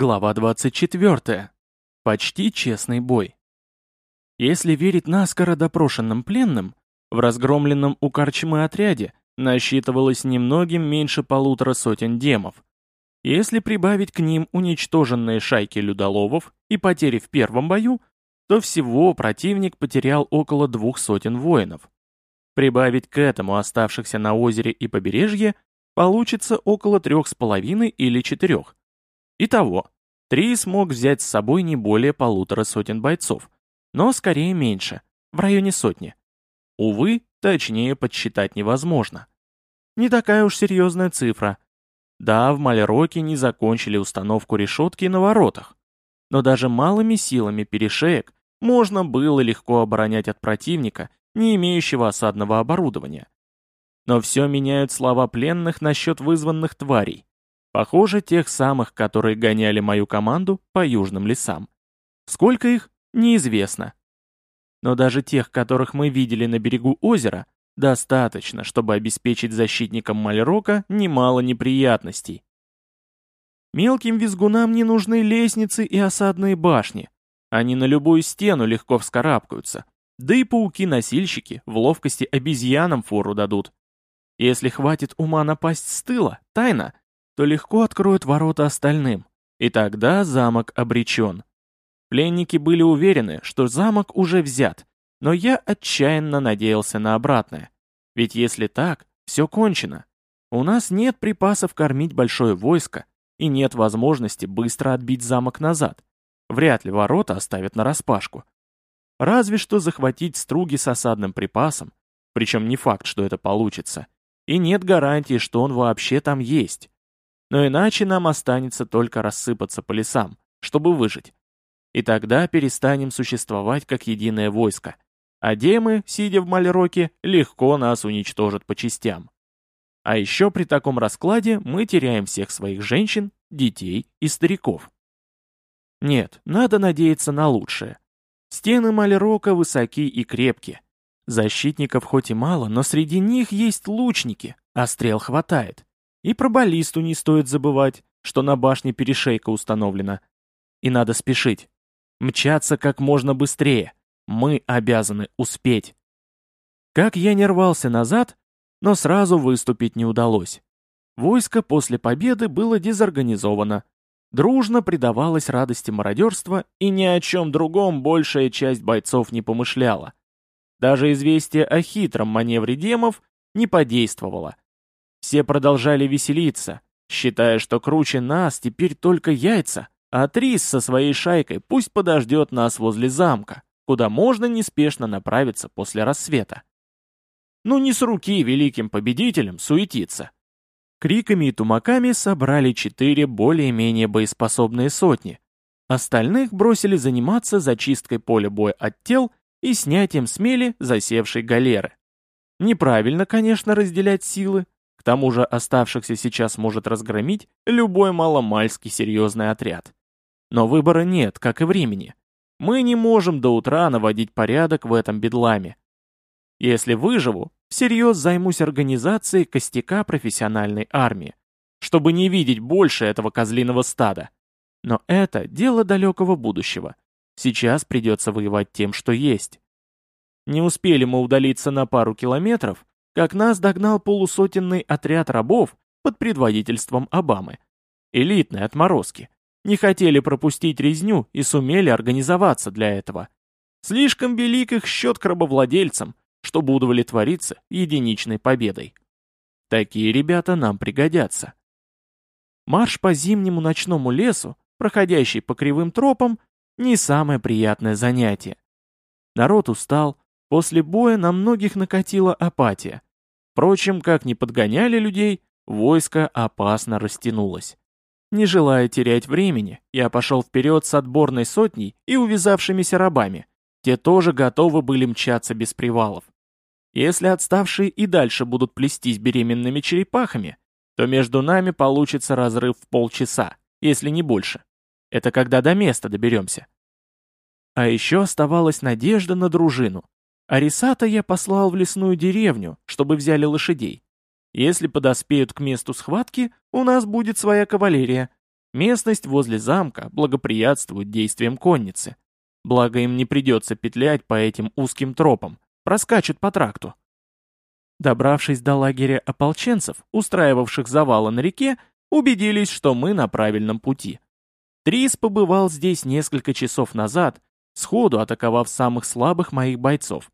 Глава 24. Почти честный бой. Если верить наскоро допрошенным пленным, в разгромленном у Карчмы отряде насчитывалось немногим меньше полутора сотен демов. Если прибавить к ним уничтоженные шайки людоловов и потери в первом бою, то всего противник потерял около двух сотен воинов. Прибавить к этому оставшихся на озере и побережье получится около трех с половиной или четырех. Итого, Три смог взять с собой не более полутора сотен бойцов, но скорее меньше, в районе сотни. Увы, точнее подсчитать невозможно. Не такая уж серьезная цифра. Да, в Малероке не закончили установку решетки на воротах, но даже малыми силами перешеек можно было легко оборонять от противника, не имеющего осадного оборудования. Но все меняют слова пленных насчет вызванных тварей. Похоже, тех самых, которые гоняли мою команду по южным лесам. Сколько их, неизвестно. Но даже тех, которых мы видели на берегу озера, достаточно, чтобы обеспечить защитникам Мальрока немало неприятностей. Мелким визгунам не нужны лестницы и осадные башни. Они на любую стену легко вскарабкаются. Да и пауки-носильщики в ловкости обезьянам фору дадут. Если хватит ума напасть с тыла, тайна, то легко откроют ворота остальным, и тогда замок обречен. Пленники были уверены, что замок уже взят, но я отчаянно надеялся на обратное. Ведь если так, все кончено. У нас нет припасов кормить большое войско, и нет возможности быстро отбить замок назад. Вряд ли ворота оставят нараспашку. Разве что захватить струги с осадным припасом, причем не факт, что это получится, и нет гарантии, что он вообще там есть. Но иначе нам останется только рассыпаться по лесам, чтобы выжить. И тогда перестанем существовать как единое войско. А демы, сидя в Мальроке, легко нас уничтожат по частям. А еще при таком раскладе мы теряем всех своих женщин, детей и стариков. Нет, надо надеяться на лучшее. Стены Мальрока высоки и крепки. Защитников хоть и мало, но среди них есть лучники, а стрел хватает. И про баллисту не стоит забывать, что на башне перешейка установлена. И надо спешить. Мчаться как можно быстрее. Мы обязаны успеть. Как я не рвался назад, но сразу выступить не удалось. Войско после победы было дезорганизовано. Дружно предавалось радости мародерства, и ни о чем другом большая часть бойцов не помышляла. Даже известие о хитром маневре демов не подействовало. Все продолжали веселиться, считая, что круче нас теперь только яйца, а Трис со своей шайкой пусть подождет нас возле замка, куда можно неспешно направиться после рассвета. Ну не с руки великим победителям суетиться. Криками и тумаками собрали четыре более-менее боеспособные сотни. Остальных бросили заниматься зачисткой поля боя от тел и снятием смели засевшей галеры. Неправильно, конечно, разделять силы, к тому же оставшихся сейчас может разгромить любой маломальский серьезный отряд. Но выбора нет, как и времени. Мы не можем до утра наводить порядок в этом бедламе. Если выживу, всерьез займусь организацией костяка профессиональной армии, чтобы не видеть больше этого козлиного стада. Но это дело далекого будущего. Сейчас придется воевать тем, что есть. Не успели мы удалиться на пару километров, как нас догнал полусотенный отряд рабов под предводительством Обамы. Элитные отморозки. Не хотели пропустить резню и сумели организоваться для этого. Слишком велик их счет к рабовладельцам, чтобы удовлетвориться единичной победой. Такие ребята нам пригодятся. Марш по зимнему ночному лесу, проходящий по кривым тропам, не самое приятное занятие. Народ устал, после боя на многих накатила апатия. Впрочем, как ни подгоняли людей, войско опасно растянулось. Не желая терять времени, я пошел вперед с отборной сотней и увязавшимися рабами. Те тоже готовы были мчаться без привалов. Если отставшие и дальше будут плестись беременными черепахами, то между нами получится разрыв в полчаса, если не больше. Это когда до места доберемся. А еще оставалась надежда на дружину. Арисата я послал в лесную деревню, чтобы взяли лошадей. Если подоспеют к месту схватки, у нас будет своя кавалерия. Местность возле замка благоприятствует действиям конницы. Благо им не придется петлять по этим узким тропам, проскачут по тракту. Добравшись до лагеря ополченцев, устраивавших завалы на реке, убедились, что мы на правильном пути. Трис побывал здесь несколько часов назад, сходу атаковав самых слабых моих бойцов.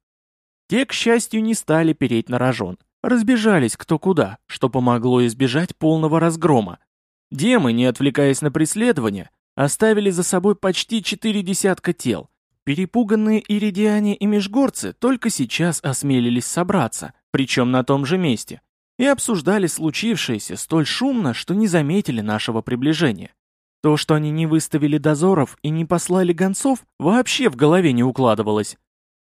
Те, к счастью, не стали переть на рожон, разбежались кто куда, что помогло избежать полного разгрома. Демы, не отвлекаясь на преследование, оставили за собой почти четыре десятка тел. Перепуганные иридиане и межгорцы только сейчас осмелились собраться, причем на том же месте, и обсуждали случившееся столь шумно, что не заметили нашего приближения. То, что они не выставили дозоров и не послали гонцов, вообще в голове не укладывалось.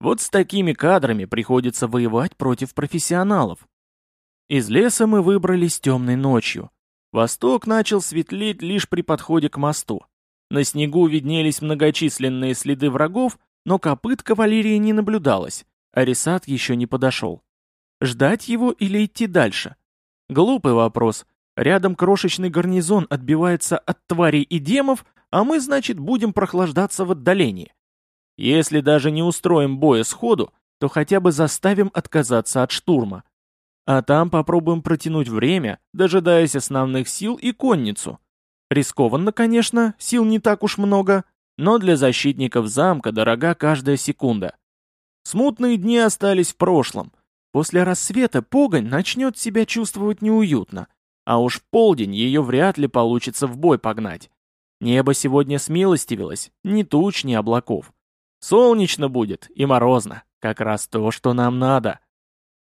Вот с такими кадрами приходится воевать против профессионалов. Из леса мы выбрались темной ночью. Восток начал светлеть лишь при подходе к мосту. На снегу виднелись многочисленные следы врагов, но копыт кавалерии не наблюдалось, а Рисат еще не подошел. Ждать его или идти дальше? Глупый вопрос, Рядом крошечный гарнизон отбивается от тварей и демов, а мы, значит, будем прохлаждаться в отдалении. Если даже не устроим боя сходу, то хотя бы заставим отказаться от штурма. А там попробуем протянуть время, дожидаясь основных сил и конницу. Рискованно, конечно, сил не так уж много, но для защитников замка дорога каждая секунда. Смутные дни остались в прошлом. После рассвета погонь начнет себя чувствовать неуютно – а уж в полдень ее вряд ли получится в бой погнать. Небо сегодня смилостивилось, ни туч, ни облаков. Солнечно будет и морозно, как раз то, что нам надо.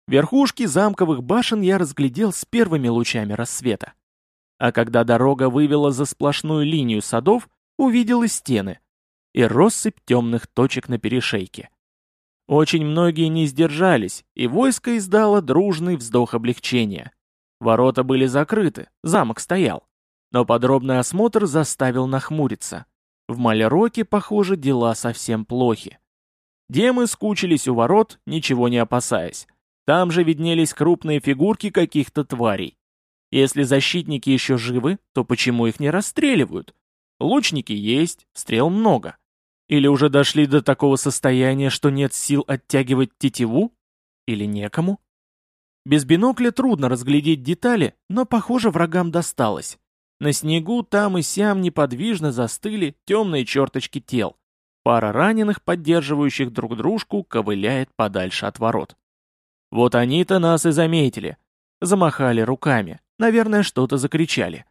Верхушки замковых башен я разглядел с первыми лучами рассвета. А когда дорога вывела за сплошную линию садов, увидел и стены, и россыпь темных точек на перешейке. Очень многие не сдержались, и войско издало дружный вздох облегчения. Ворота были закрыты, замок стоял. Но подробный осмотр заставил нахмуриться. В Малероке, похоже, дела совсем плохи. Демы скучились у ворот, ничего не опасаясь. Там же виднелись крупные фигурки каких-то тварей. Если защитники еще живы, то почему их не расстреливают? Лучники есть, стрел много. Или уже дошли до такого состояния, что нет сил оттягивать тетиву? Или некому? Без бинокля трудно разглядеть детали, но, похоже, врагам досталось. На снегу там и сям неподвижно застыли темные черточки тел. Пара раненых, поддерживающих друг дружку, ковыляет подальше от ворот. Вот они-то нас и заметили. Замахали руками, наверное, что-то закричали.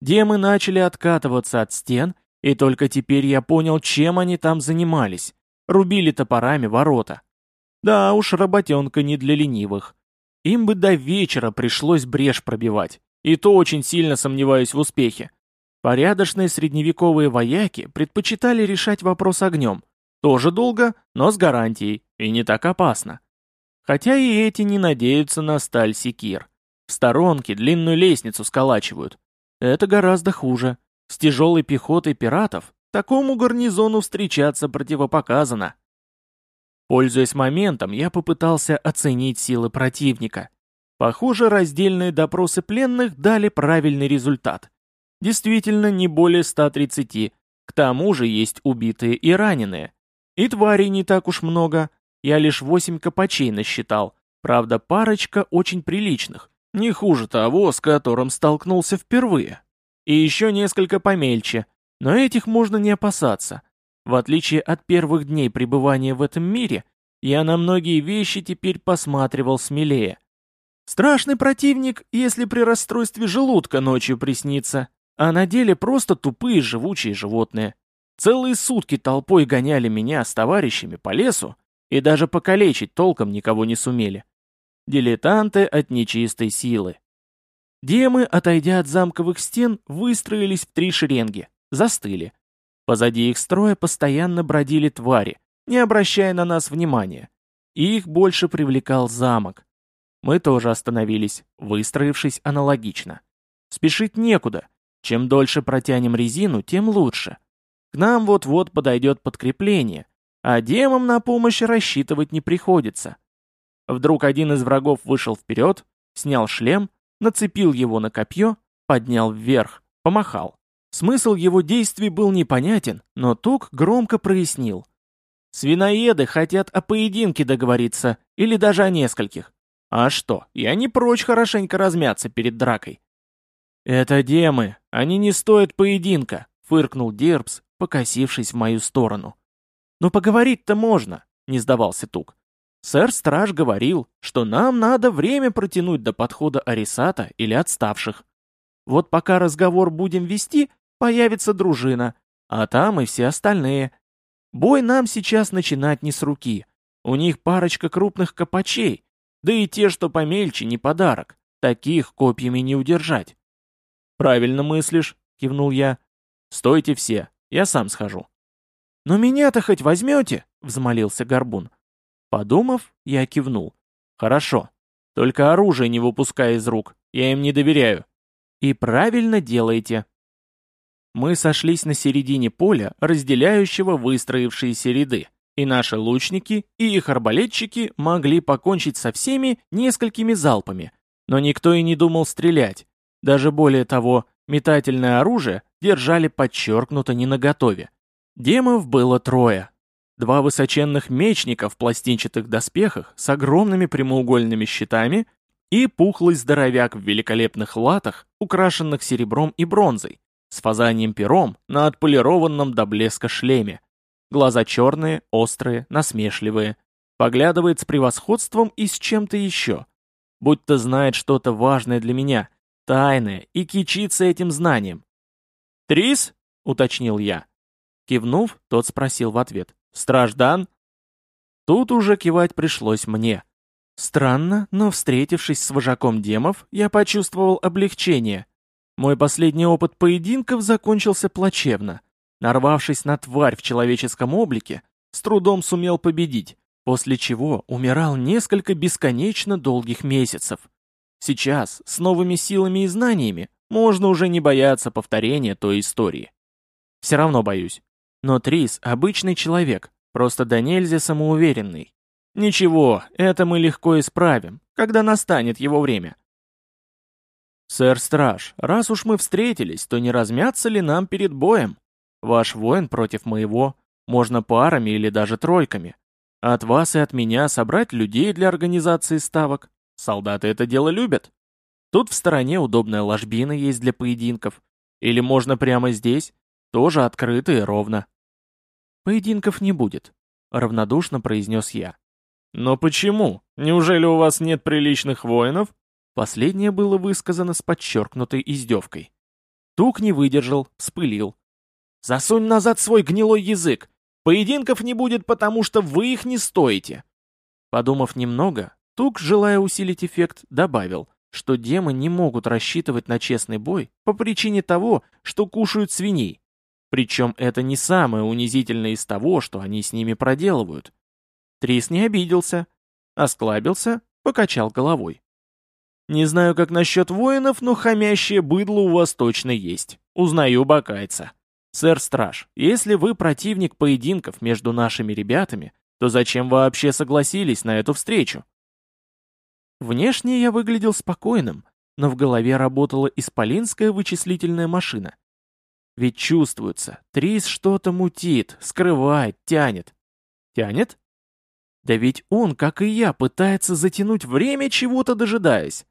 Демы начали откатываться от стен, и только теперь я понял, чем они там занимались. Рубили топорами ворота. Да уж, работенка не для ленивых. Им бы до вечера пришлось брешь пробивать, и то очень сильно сомневаюсь в успехе. Порядочные средневековые вояки предпочитали решать вопрос огнем. Тоже долго, но с гарантией, и не так опасно. Хотя и эти не надеются на сталь секир. В сторонке длинную лестницу сколачивают. Это гораздо хуже. С тяжелой пехотой пиратов такому гарнизону встречаться противопоказано. Пользуясь моментом, я попытался оценить силы противника. Похоже, раздельные допросы пленных дали правильный результат. Действительно, не более 130. К тому же есть убитые и раненые. И тварей не так уж много. Я лишь 8 копачей насчитал. Правда, парочка очень приличных. Не хуже того, с которым столкнулся впервые. И еще несколько помельче. Но этих можно не опасаться. В отличие от первых дней пребывания в этом мире, я на многие вещи теперь посматривал смелее. Страшный противник, если при расстройстве желудка ночью приснится, а на деле просто тупые живучие животные. Целые сутки толпой гоняли меня с товарищами по лесу и даже покалечить толком никого не сумели. Дилетанты от нечистой силы. Демы, отойдя от замковых стен, выстроились в три шеренги, застыли. Позади их строя постоянно бродили твари, не обращая на нас внимания. их больше привлекал замок. Мы тоже остановились, выстроившись аналогично. Спешить некуда. Чем дольше протянем резину, тем лучше. К нам вот-вот подойдет подкрепление, а демам на помощь рассчитывать не приходится. Вдруг один из врагов вышел вперед, снял шлем, нацепил его на копье, поднял вверх, помахал. Смысл его действий был непонятен, но Тук громко прояснил. Свиноеды хотят о поединке договориться, или даже о нескольких. А что, я не прочь хорошенько размяться перед дракой. «Это демы, они не стоят поединка», — фыркнул Дербс, покосившись в мою сторону. «Но поговорить-то можно», — не сдавался Тук. «Сэр-страж говорил, что нам надо время протянуть до подхода Арисата или отставших. Вот пока разговор будем вести, появится дружина, а там и все остальные. Бой нам сейчас начинать не с руки. У них парочка крупных копачей, да и те, что помельче, не подарок. Таких копьями не удержать. «Правильно мыслишь», — кивнул я. «Стойте все, я сам схожу». «Но меня-то хоть возьмете?» — взмолился Горбун. Подумав, я кивнул. «Хорошо. Только оружие не выпускай из рук, я им не доверяю». «И правильно делаете», мы сошлись на середине поля, разделяющего выстроившиеся ряды, и наши лучники и их арбалетчики могли покончить со всеми несколькими залпами, но никто и не думал стрелять. Даже более того, метательное оружие держали подчеркнуто не наготове. Демов было трое. Два высоченных мечника в пластинчатых доспехах с огромными прямоугольными щитами и пухлый здоровяк в великолепных латах, украшенных серебром и бронзой, с фазанием пером на отполированном до блеска шлеме. Глаза черные, острые, насмешливые. Поглядывает с превосходством и с чем-то еще. Будь-то знает что-то важное для меня, тайное, и кичится этим знанием. «Трис?» — уточнил я. Кивнув, тот спросил в ответ. «Страждан?» Тут уже кивать пришлось мне. Странно, но встретившись с вожаком демов, я почувствовал облегчение — мой последний опыт поединков закончился плачевно. Нарвавшись на тварь в человеческом облике, с трудом сумел победить, после чего умирал несколько бесконечно долгих месяцев. Сейчас, с новыми силами и знаниями, можно уже не бояться повторения той истории. Все равно боюсь. Но Трис — обычный человек, просто до самоуверенный. Ничего, это мы легко исправим, когда настанет его время. «Сэр-страж, раз уж мы встретились, то не размяться ли нам перед боем? Ваш воин против моего, можно парами или даже тройками. От вас и от меня собрать людей для организации ставок. Солдаты это дело любят. Тут в стороне удобная ложбина есть для поединков. Или можно прямо здесь, тоже открыто и ровно». «Поединков не будет», — равнодушно произнес я. «Но почему? Неужели у вас нет приличных воинов?» Последнее было высказано с подчеркнутой издевкой. Тук не выдержал, вспылил. «Засунь назад свой гнилой язык! Поединков не будет, потому что вы их не стоите!» Подумав немного, Тук, желая усилить эффект, добавил, что демы не могут рассчитывать на честный бой по причине того, что кушают свиней. Причем это не самое унизительное из того, что они с ними проделывают. Трис не обиделся, осклабился, покачал головой. Не знаю, как насчет воинов, но хамящее быдло у вас точно есть. Узнаю бакайца. Сэр-страж, если вы противник поединков между нашими ребятами, то зачем вообще согласились на эту встречу? Внешне я выглядел спокойным, но в голове работала исполинская вычислительная машина. Ведь чувствуется, Трис что-то мутит, скрывает, тянет. Тянет? Да ведь он, как и я, пытается затянуть время, чего-то дожидаясь.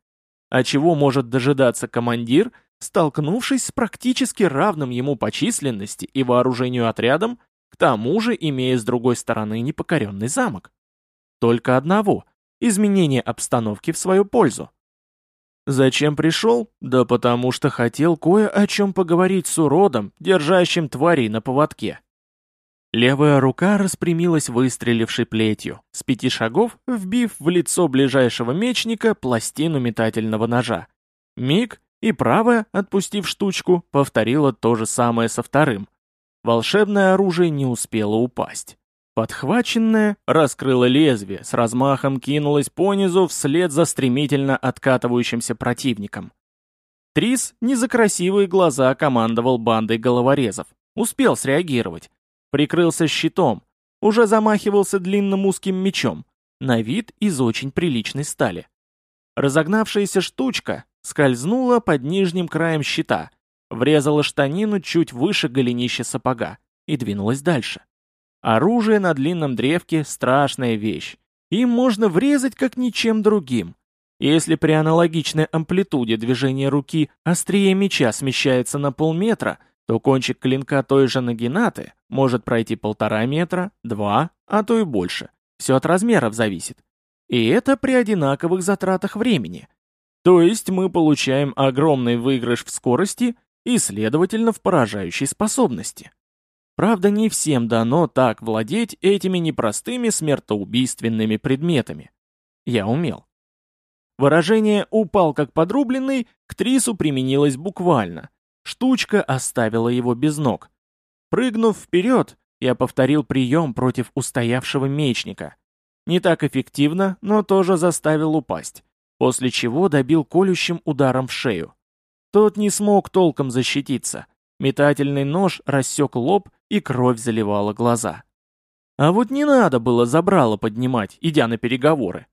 А чего может дожидаться командир, столкнувшись с практически равным ему по численности и вооружению отрядом, к тому же имея с другой стороны непокоренный замок? Только одного – изменение обстановки в свою пользу. Зачем пришел? Да потому что хотел кое о чем поговорить с уродом, держащим тварей на поводке. Левая рука распрямилась выстрелившей плетью, с пяти шагов вбив в лицо ближайшего мечника пластину метательного ножа. Миг, и правая, отпустив штучку, повторила то же самое со вторым. Волшебное оружие не успело упасть. Подхваченное раскрыло лезвие, с размахом кинулось понизу вслед за стремительно откатывающимся противником. Трис не за красивые глаза командовал бандой головорезов. Успел среагировать Прикрылся щитом, уже замахивался длинным узким мечом, на вид из очень приличной стали. Разогнавшаяся штучка скользнула под нижним краем щита, врезала штанину чуть выше голенища сапога и двинулась дальше. Оружие на длинном древке – страшная вещь. Им можно врезать, как ничем другим. Если при аналогичной амплитуде движения руки острие меча смещается на полметра, то кончик клинка той же нагинаты может пройти полтора метра, два, а то и больше. Все от размеров зависит. И это при одинаковых затратах времени. То есть мы получаем огромный выигрыш в скорости и, следовательно, в поражающей способности. Правда, не всем дано так владеть этими непростыми смертоубийственными предметами. Я умел. Выражение «упал как подрубленный» к Трису применилось буквально. Штучка оставила его без ног. Прыгнув вперед, я повторил прием против устоявшего мечника. Не так эффективно, но тоже заставил упасть, после чего добил колющим ударом в шею. Тот не смог толком защититься. Метательный нож рассек лоб, и кровь заливала глаза. А вот не надо было забрало поднимать, идя на переговоры.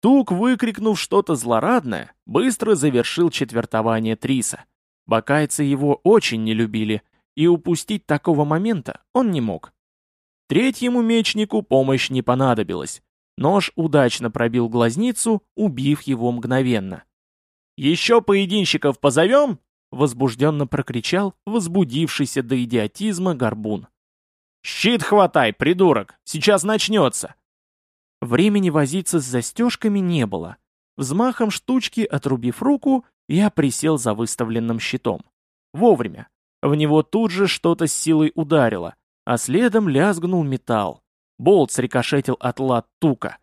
Тук, выкрикнув что-то злорадное, быстро завершил четвертование Триса. Бакайцы его очень не любили, и упустить такого момента он не мог. Третьему мечнику помощь не понадобилась. Нож удачно пробил глазницу, убив его мгновенно. «Еще поединщиков позовем?» — возбужденно прокричал возбудившийся до идиотизма горбун. «Щит хватай, придурок! Сейчас начнется!» Времени возиться с застежками не было. Взмахом штучки, отрубив руку, я присел за выставленным щитом. Вовремя. В него тут же что-то с силой ударило, а следом лязгнул металл. Болт срикошетил от лад тука.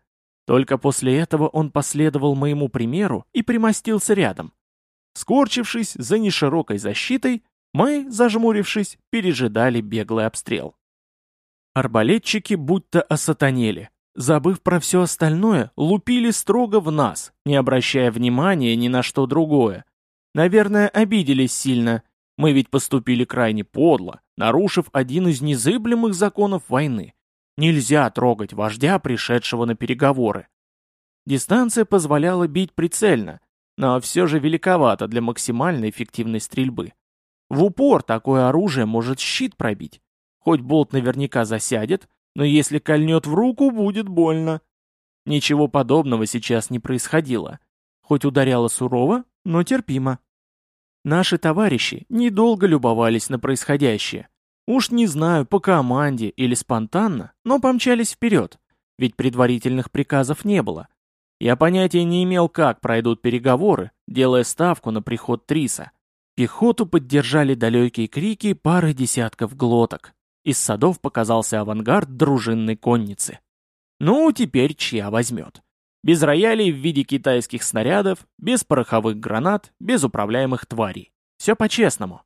Только после этого он последовал моему примеру и примостился рядом. Скорчившись за неширокой защитой, мы, зажмурившись, пережидали беглый обстрел. Арбалетчики будто осатанели забыв про все остальное, лупили строго в нас, не обращая внимания ни на что другое. Наверное, обиделись сильно. Мы ведь поступили крайне подло, нарушив один из незыблемых законов войны. Нельзя трогать вождя, пришедшего на переговоры. Дистанция позволяла бить прицельно, но все же великовато для максимально эффективной стрельбы. В упор такое оружие может щит пробить. Хоть болт наверняка засядет, но если кольнет в руку, будет больно. Ничего подобного сейчас не происходило. Хоть ударяло сурово, но терпимо. Наши товарищи недолго любовались на происходящее. Уж не знаю, по команде или спонтанно, но помчались вперед, ведь предварительных приказов не было. Я понятия не имел, как пройдут переговоры, делая ставку на приход Триса. Пехоту поддержали далекие крики пары десятков глоток. Из садов показался авангард дружинной конницы. Ну, теперь чья возьмет? Без роялей в виде китайских снарядов, без пороховых гранат, без управляемых тварей. Все по-честному.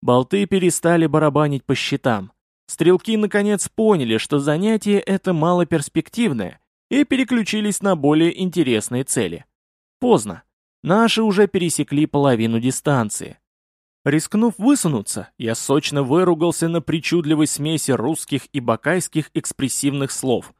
Болты перестали барабанить по щитам. Стрелки наконец поняли, что занятие это малоперспективное, и переключились на более интересные цели. Поздно. Наши уже пересекли половину дистанции. Рискнув высунуться, я сочно выругался на причудливой смеси русских и бакайских экспрессивных слов.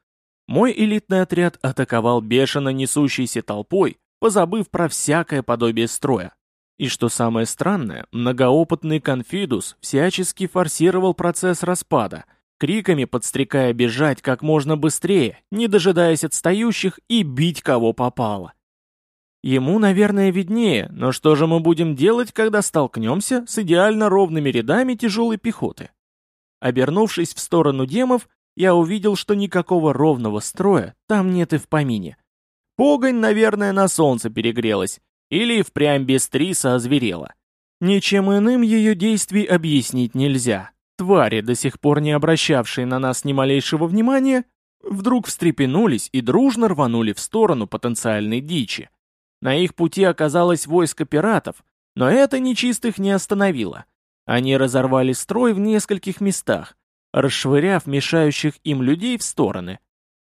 Мой элитный отряд атаковал бешено несущейся толпой, позабыв про всякое подобие строя. И что самое странное, многоопытный конфидус всячески форсировал процесс распада, криками подстрекая бежать как можно быстрее, не дожидаясь отстающих и бить кого попало. Ему, наверное, виднее, но что же мы будем делать, когда столкнемся с идеально ровными рядами тяжелой пехоты? Обернувшись в сторону демов, я увидел, что никакого ровного строя там нет и в помине. Погонь, наверное, на солнце перегрелась, или впрямь без триса озверела. Ничем иным ее действий объяснить нельзя. Твари, до сих пор не обращавшие на нас ни малейшего внимания, вдруг встрепенулись и дружно рванули в сторону потенциальной дичи. На их пути оказалось войско пиратов, но это нечистых не остановило. Они разорвали строй в нескольких местах, расшвыряв мешающих им людей в стороны.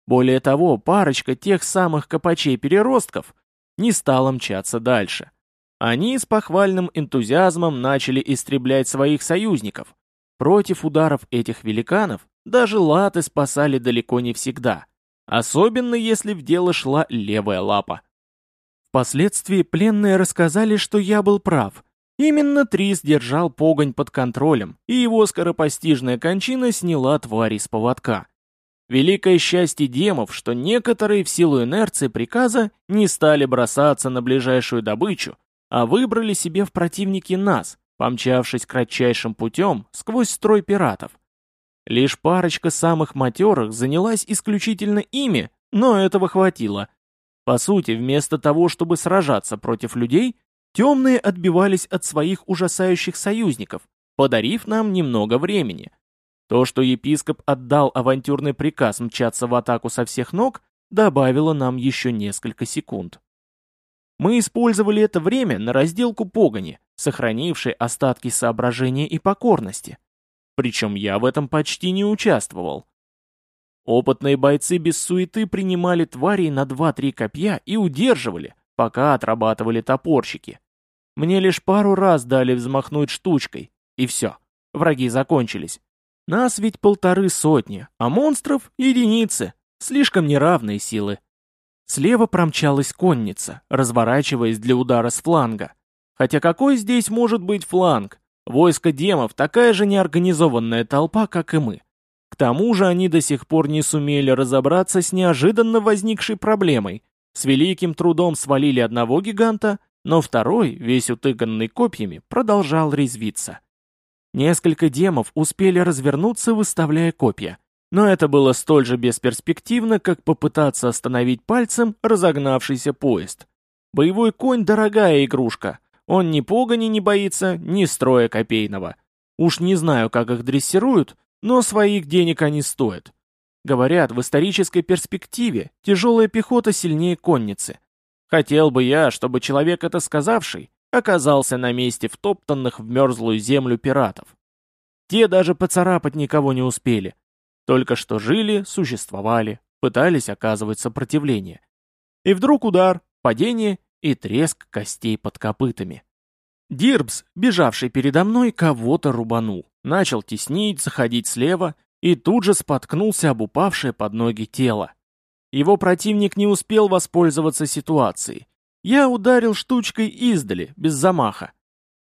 Более того, парочка тех самых копачей-переростков не стала мчаться дальше. Они с похвальным энтузиазмом начали истреблять своих союзников. Против ударов этих великанов даже латы спасали далеко не всегда, особенно если в дело шла левая лапа. Впоследствии пленные рассказали, что я был прав. Именно Трис держал погонь под контролем, и его скоропостижная кончина сняла твари с поводка. Великое счастье демов, что некоторые в силу инерции приказа не стали бросаться на ближайшую добычу, а выбрали себе в противники нас, помчавшись кратчайшим путем сквозь строй пиратов. Лишь парочка самых матерых занялась исключительно ими, но этого хватило. По сути, вместо того, чтобы сражаться против людей, темные отбивались от своих ужасающих союзников, подарив нам немного времени — то, что епископ отдал авантюрный приказ мчаться в атаку со всех ног, добавило нам еще несколько секунд. Мы использовали это время на разделку погони, сохранившей остатки соображения и покорности. Причем я в этом почти не участвовал. Опытные бойцы без суеты принимали тварей на 2-3 копья и удерживали, пока отрабатывали топорщики. Мне лишь пару раз дали взмахнуть штучкой, и все, враги закончились. Нас ведь полторы сотни, а монстров — единицы, слишком неравные силы. Слева промчалась конница, разворачиваясь для удара с фланга. Хотя какой здесь может быть фланг? Войско демов такая же неорганизованная толпа, как и мы. К тому же они до сих пор не сумели разобраться с неожиданно возникшей проблемой. С великим трудом свалили одного гиганта, но второй, весь утыганный копьями, продолжал резвиться. Несколько демов успели развернуться, выставляя копья. Но это было столь же бесперспективно, как попытаться остановить пальцем разогнавшийся поезд. Боевой конь — дорогая игрушка. Он ни погони не боится, ни строя копейного. Уж не знаю, как их дрессируют, но своих денег они стоят. Говорят, в исторической перспективе тяжелая пехота сильнее конницы. Хотел бы я, чтобы человек это сказавший оказался на месте втоптанных в мерзлую землю пиратов. Те даже поцарапать никого не успели. Только что жили, существовали, пытались оказывать сопротивление. И вдруг удар, падение и треск костей под копытами. Дирбс, бежавший передо мной, кого-то рубанул. Начал теснить, заходить слева и тут же споткнулся об упавшее под ноги тело. Его противник не успел воспользоваться ситуацией я ударил штучкой издали, без замаха.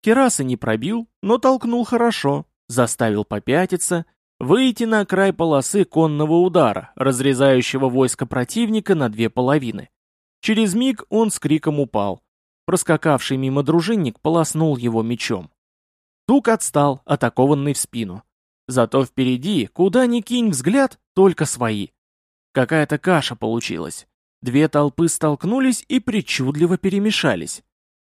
Керасы не пробил, но толкнул хорошо, заставил попятиться, выйти на край полосы конного удара, разрезающего войско противника на две половины. Через миг он с криком упал. Проскакавший мимо дружинник полоснул его мечом. Тук отстал, атакованный в спину. Зато впереди, куда ни кинь взгляд, только свои. Какая-то каша получилась. Две толпы столкнулись и причудливо перемешались.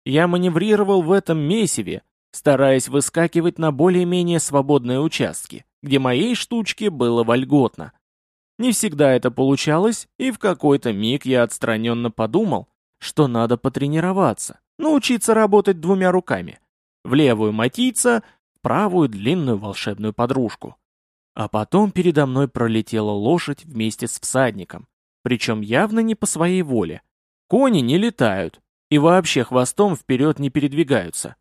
Я маневрировал в этом месиве, стараясь выскакивать на более-менее свободные участки, где моей штучке было вольготно. Не всегда это получалось, и в какой-то миг я отстраненно подумал, что надо потренироваться, научиться работать двумя руками. В левую матиться, в правую длинную волшебную подружку. А потом передо мной пролетела лошадь вместе с всадником, причем явно не по своей воле. Кони не летают и вообще хвостом вперед не передвигаются.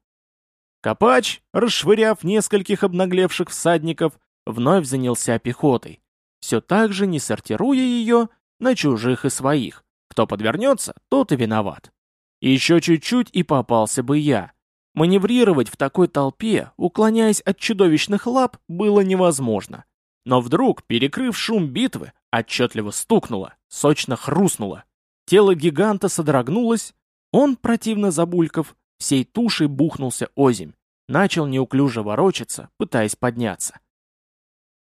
Копач, расшвыряв нескольких обнаглевших всадников, вновь занялся пехотой, все так же не сортируя ее на чужих и своих. Кто подвернется, тот и виноват. Еще чуть-чуть и попался бы я. Маневрировать в такой толпе, уклоняясь от чудовищных лап, было невозможно. Но вдруг, перекрыв шум битвы, отчетливо стукнуло, сочно хрустнуло. Тело гиганта содрогнулось, он, противно забульков, всей тушей бухнулся озимь, начал неуклюже ворочаться, пытаясь подняться.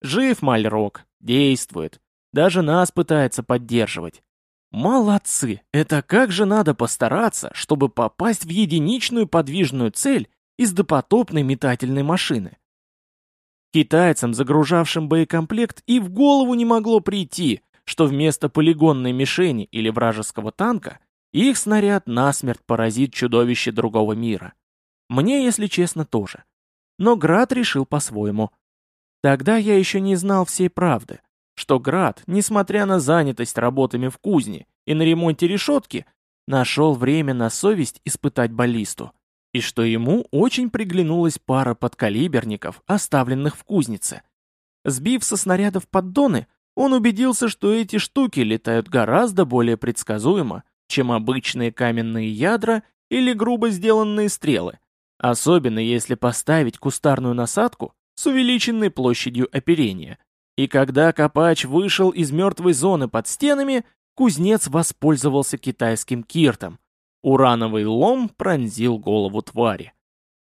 Жив Мальрок, действует, даже нас пытается поддерживать. Молодцы! Это как же надо постараться, чтобы попасть в единичную подвижную цель из допотопной метательной машины. Китайцам, загружавшим боекомплект, и в голову не могло прийти, что вместо полигонной мишени или вражеского танка их снаряд насмерть поразит чудовище другого мира. Мне, если честно, тоже. Но Град решил по-своему. Тогда я еще не знал всей правды, что Град, несмотря на занятость работами в кузне и на ремонте решетки, нашел время на совесть испытать баллисту и что ему очень приглянулась пара подкалиберников, оставленных в кузнице. Сбив со снарядов поддоны, он убедился, что эти штуки летают гораздо более предсказуемо, чем обычные каменные ядра или грубо сделанные стрелы. Особенно если поставить кустарную насадку с увеличенной площадью оперения. И когда Копач вышел из мертвой зоны под стенами, кузнец воспользовался китайским киртом. Урановый лом пронзил голову твари.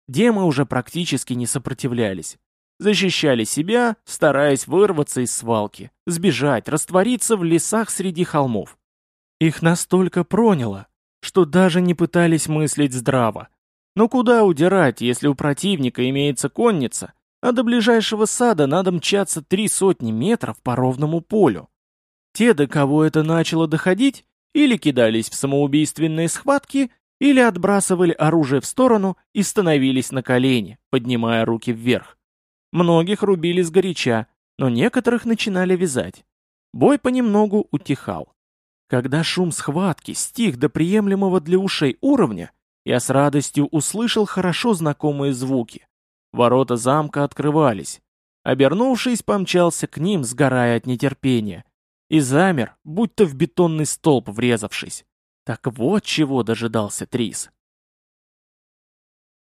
Демы уже практически не сопротивлялись. Защищали себя, стараясь вырваться из свалки, сбежать, раствориться в лесах среди холмов. Их настолько проняло, что даже не пытались мыслить здраво. Но куда удирать, если у противника имеется конница, а до ближайшего сада надо мчаться три сотни метров по ровному полю? Те, до кого это начало доходить, или кидались в самоубийственные схватки, или отбрасывали оружие в сторону и становились на колени, поднимая руки вверх. Многих рубили сгоряча, но некоторых начинали вязать. Бой понемногу утихал. Когда шум схватки стих до приемлемого для ушей уровня, я с радостью услышал хорошо знакомые звуки. Ворота замка открывались. Обернувшись, помчался к ним, сгорая от нетерпения. И замер, будто в бетонный столб врезавшись. Так вот чего дожидался Трис.